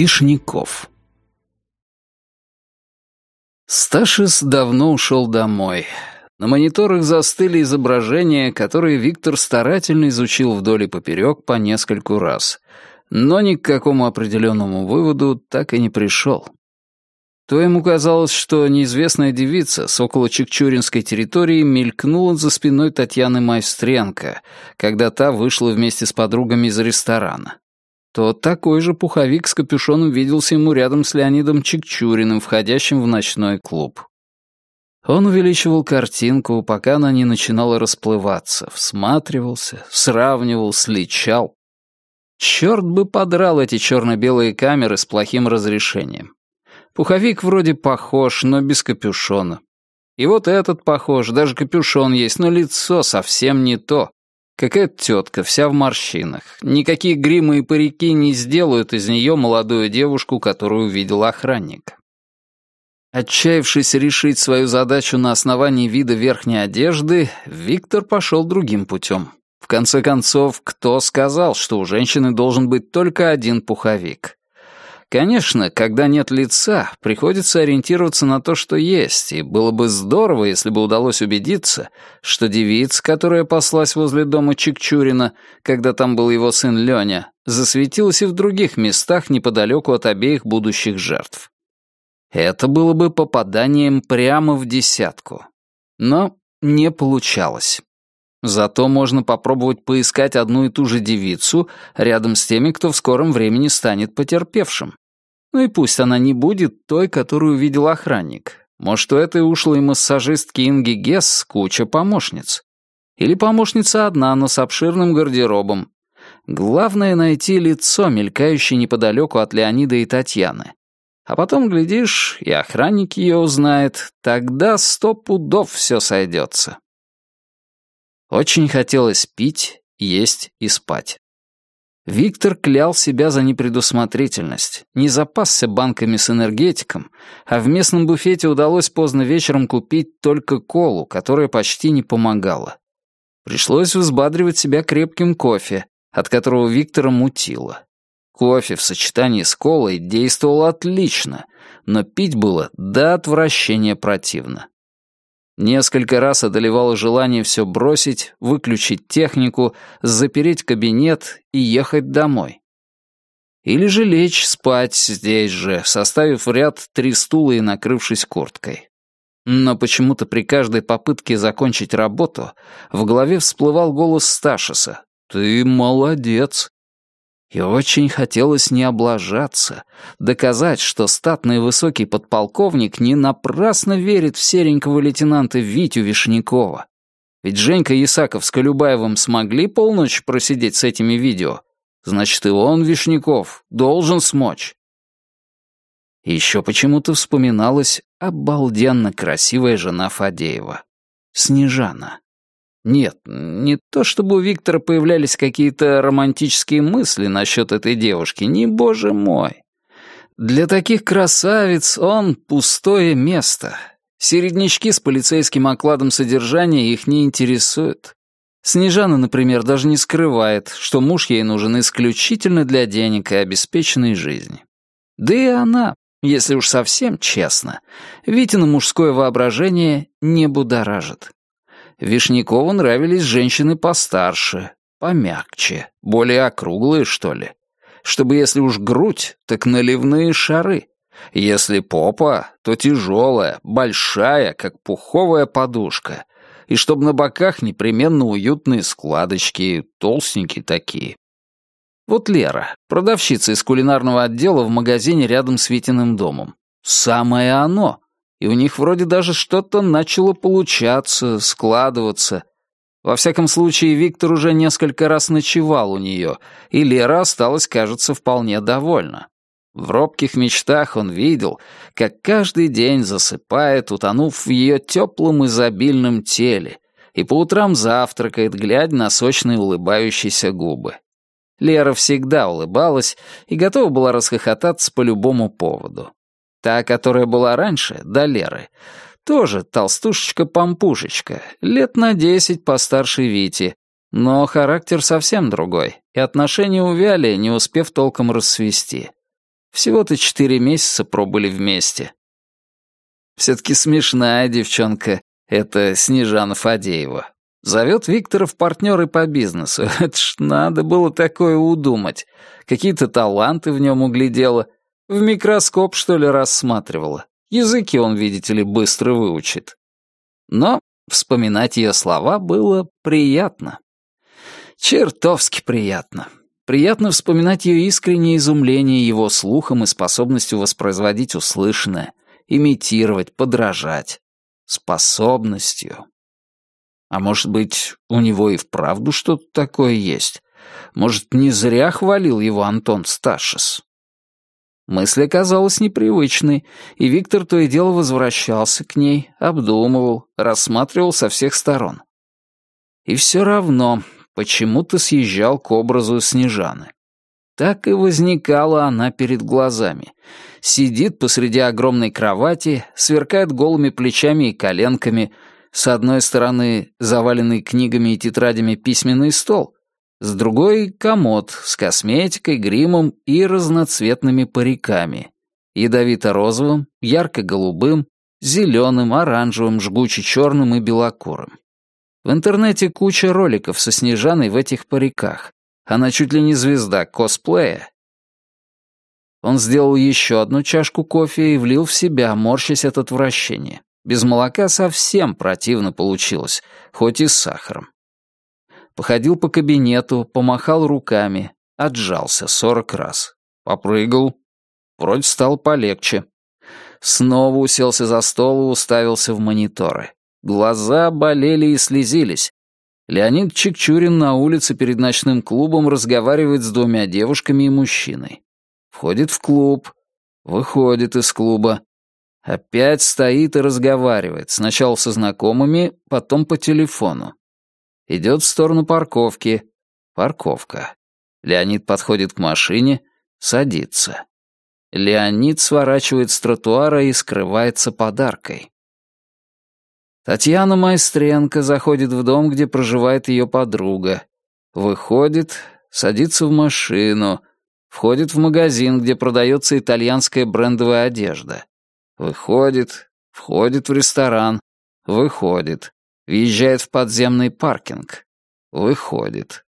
Вишняков Сташис давно ушел домой. На мониторах застыли изображения, которые Виктор старательно изучил вдоль и поперек по нескольку раз, но ни к какому определенному выводу так и не пришел. То ему казалось, что неизвестная девица с около Чекчуринской территории мелькнула за спиной Татьяны Майстренко, когда та вышла вместе с подругами из ресторана то такой же пуховик с капюшоном виделся ему рядом с Леонидом Чикчуриным, входящим в ночной клуб. Он увеличивал картинку, пока она не начинала расплываться, всматривался, сравнивал, сличал. Черт бы подрал эти черно-белые камеры с плохим разрешением. Пуховик вроде похож, но без капюшона. И вот этот похож, даже капюшон есть, но лицо совсем не то. Какая-то тетка, вся в морщинах. Никакие гримы и парики не сделают из нее молодую девушку, которую увидел охранник. Отчаявшись решить свою задачу на основании вида верхней одежды, Виктор пошел другим путем. В конце концов, кто сказал, что у женщины должен быть только один пуховик? Конечно, когда нет лица, приходится ориентироваться на то, что есть, и было бы здорово, если бы удалось убедиться, что девица, которая паслась возле дома Чикчурина, когда там был его сын Леня, засветилась и в других местах неподалеку от обеих будущих жертв. Это было бы попаданием прямо в десятку. Но не получалось. Зато можно попробовать поискать одну и ту же девицу рядом с теми, кто в скором времени станет потерпевшим. Ну и пусть она не будет той, которую видел охранник. Может, у этой ушлой массажистки Инги Гесс куча помощниц. Или помощница одна, но с обширным гардеробом. Главное — найти лицо, мелькающее неподалеку от Леонида и Татьяны. А потом, глядишь, и охранник ее узнает. Тогда сто пудов все сойдется. Очень хотелось пить, есть и спать. Виктор клял себя за непредусмотрительность, не запасся банками с энергетиком, а в местном буфете удалось поздно вечером купить только колу, которая почти не помогала. Пришлось взбадривать себя крепким кофе, от которого Виктора мутило. Кофе в сочетании с колой действовал отлично, но пить было до отвращения противно. Несколько раз одолевало желание все бросить, выключить технику, запереть кабинет и ехать домой. Или же лечь спать здесь же, составив ряд три стула и накрывшись курткой. Но почему-то при каждой попытке закончить работу в голове всплывал голос Сташиса. «Ты молодец! И очень хотелось не облажаться, доказать, что статный высокий подполковник не напрасно верит в серенького лейтенанта Витю Вишнякова. Ведь Женька Ясаков с Колюбаевым смогли полночь просидеть с этими видео. Значит, и он, Вишняков, должен смочь. еще почему-то вспоминалась обалденно красивая жена Фадеева. Снежана. Нет, не то чтобы у Виктора появлялись какие-то романтические мысли насчет этой девушки, не боже мой. Для таких красавиц он пустое место. Середнячки с полицейским окладом содержания их не интересуют. Снежана, например, даже не скрывает, что муж ей нужен исключительно для денег и обеспеченной жизни. Да и она, если уж совсем честно, Витина мужское воображение не будоражит. Вишнякову нравились женщины постарше, помягче, более округлые, что ли. Чтобы если уж грудь, так наливные шары. Если попа, то тяжелая, большая, как пуховая подушка. И чтобы на боках непременно уютные складочки, толстенькие такие. Вот Лера, продавщица из кулинарного отдела в магазине рядом с Витиным домом. Самое оно и у них вроде даже что-то начало получаться, складываться. Во всяком случае, Виктор уже несколько раз ночевал у нее, и Лера осталась, кажется, вполне довольна. В робких мечтах он видел, как каждый день засыпает, утонув в ее теплом изобильном теле, и по утрам завтракает, глядя на сочные улыбающиеся губы. Лера всегда улыбалась и готова была расхохотаться по любому поводу. Та, которая была раньше, до Леры, тоже толстушечка-помпушечка, лет на десять постарше Вити, но характер совсем другой, и отношения увяли, не успев толком рассвести. Всего-то четыре месяца пробыли вместе. Все-таки смешная девчонка, это Снежана Фадеева. Зовет Виктора в партнеры по бизнесу. Это ж надо было такое удумать. Какие-то таланты в нем углядела. В микроскоп, что ли, рассматривала. Языки он, видите ли, быстро выучит. Но вспоминать ее слова было приятно. Чертовски приятно. Приятно вспоминать ее искреннее изумление его слухом и способностью воспроизводить услышанное, имитировать, подражать. Способностью. А может быть, у него и вправду что-то такое есть? Может, не зря хвалил его Антон Сташис? Мысль оказалась непривычной, и Виктор то и дело возвращался к ней, обдумывал, рассматривал со всех сторон. И все равно почему-то съезжал к образу Снежаны. Так и возникала она перед глазами. Сидит посреди огромной кровати, сверкает голыми плечами и коленками, с одной стороны заваленный книгами и тетрадями письменный стол, с другой — комод с косметикой, гримом и разноцветными париками. Ядовито-розовым, ярко-голубым, зеленым, оранжевым, жгуче-черным и белокурым. В интернете куча роликов со Снежаной в этих париках. Она чуть ли не звезда косплея. Он сделал еще одну чашку кофе и влил в себя, морщась от отвращения. Без молока совсем противно получилось, хоть и с сахаром. Походил по кабинету, помахал руками, отжался сорок раз. Попрыгал. Вроде стало полегче. Снова уселся за стол и уставился в мониторы. Глаза болели и слезились. Леонид Чекчурин на улице перед ночным клубом разговаривает с двумя девушками и мужчиной. Входит в клуб, выходит из клуба. Опять стоит и разговаривает, сначала со знакомыми, потом по телефону. Идет в сторону парковки. Парковка. Леонид подходит к машине, садится. Леонид сворачивает с тротуара и скрывается подаркой. Татьяна Майстренко заходит в дом, где проживает ее подруга. Выходит, садится в машину, входит в магазин, где продается итальянская брендовая одежда. Выходит, входит в ресторан, выходит, въезжает в подземный паркинг, выходит.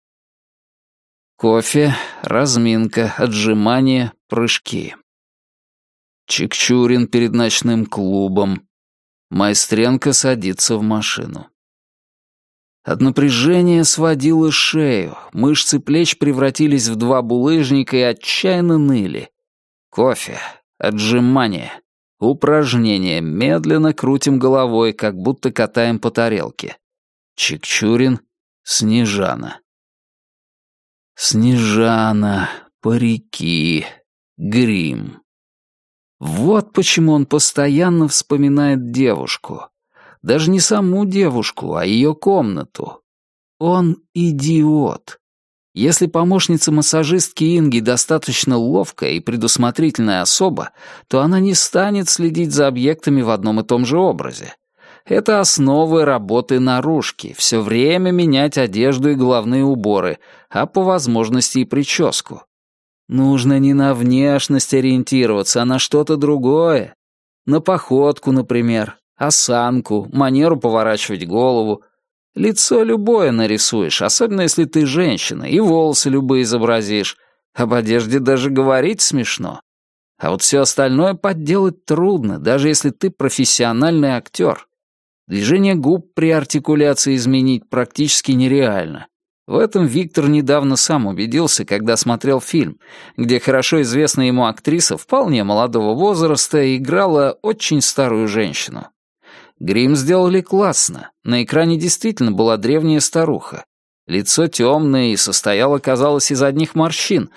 Кофе, разминка, отжимания, прыжки. Чикчурин перед ночным клубом. Майстренко садится в машину. От напряжения сводило шею, мышцы плеч превратились в два булыжника и отчаянно ныли. Кофе, отжимания, Упражнение. Медленно крутим головой, как будто катаем по тарелке. Чикчурин, Снежана. Снежана, парики, грим. Вот почему он постоянно вспоминает девушку. Даже не саму девушку, а ее комнату. Он идиот. Если помощница массажистки Инги достаточно ловкая и предусмотрительная особа, то она не станет следить за объектами в одном и том же образе. Это основы работы наружки, все время менять одежду и головные уборы, а по возможности и прическу. Нужно не на внешность ориентироваться, а на что-то другое. На походку, например, осанку, манеру поворачивать голову — Лицо любое нарисуешь, особенно если ты женщина, и волосы любые изобразишь. Об одежде даже говорить смешно. А вот все остальное подделать трудно, даже если ты профессиональный актер. Движение губ при артикуляции изменить практически нереально. В этом Виктор недавно сам убедился, когда смотрел фильм, где хорошо известная ему актриса вполне молодого возраста играла очень старую женщину. Грим сделали классно. На экране действительно была древняя старуха. Лицо темное и состояло, казалось, из одних морщин.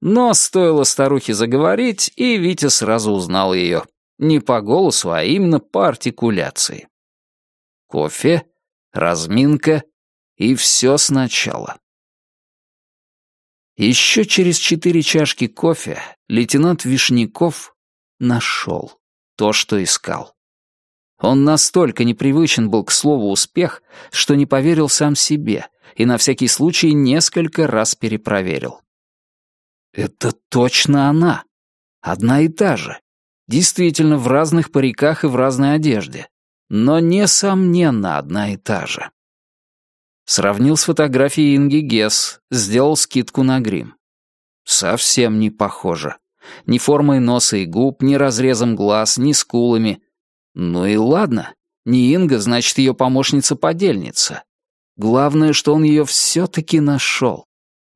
Но стоило старухе заговорить, и Витя сразу узнал ее. Не по голосу, а именно по артикуляции. Кофе, разминка и все сначала. Еще через четыре чашки кофе лейтенант Вишняков нашел то, что искал. Он настолько непривычен был к слову «успех», что не поверил сам себе и на всякий случай несколько раз перепроверил. Это точно она. Одна и та же. Действительно, в разных париках и в разной одежде. Но, несомненно, одна и та же. Сравнил с фотографией Инги Гесс, сделал скидку на грим. Совсем не похоже. Ни формой носа и губ, ни разрезом глаз, ни скулами. Ну и ладно, не Инга, значит, ее помощница-подельница. Главное, что он ее все-таки нашел.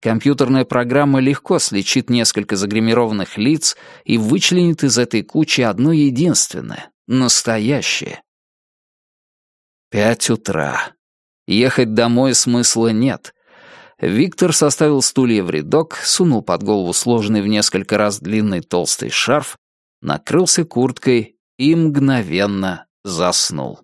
Компьютерная программа легко сличит несколько загримированных лиц и вычленит из этой кучи одно единственное, настоящее. Пять утра. Ехать домой смысла нет. Виктор составил стулья в рядок, сунул под голову сложенный в несколько раз длинный толстый шарф, накрылся курткой и мгновенно заснул.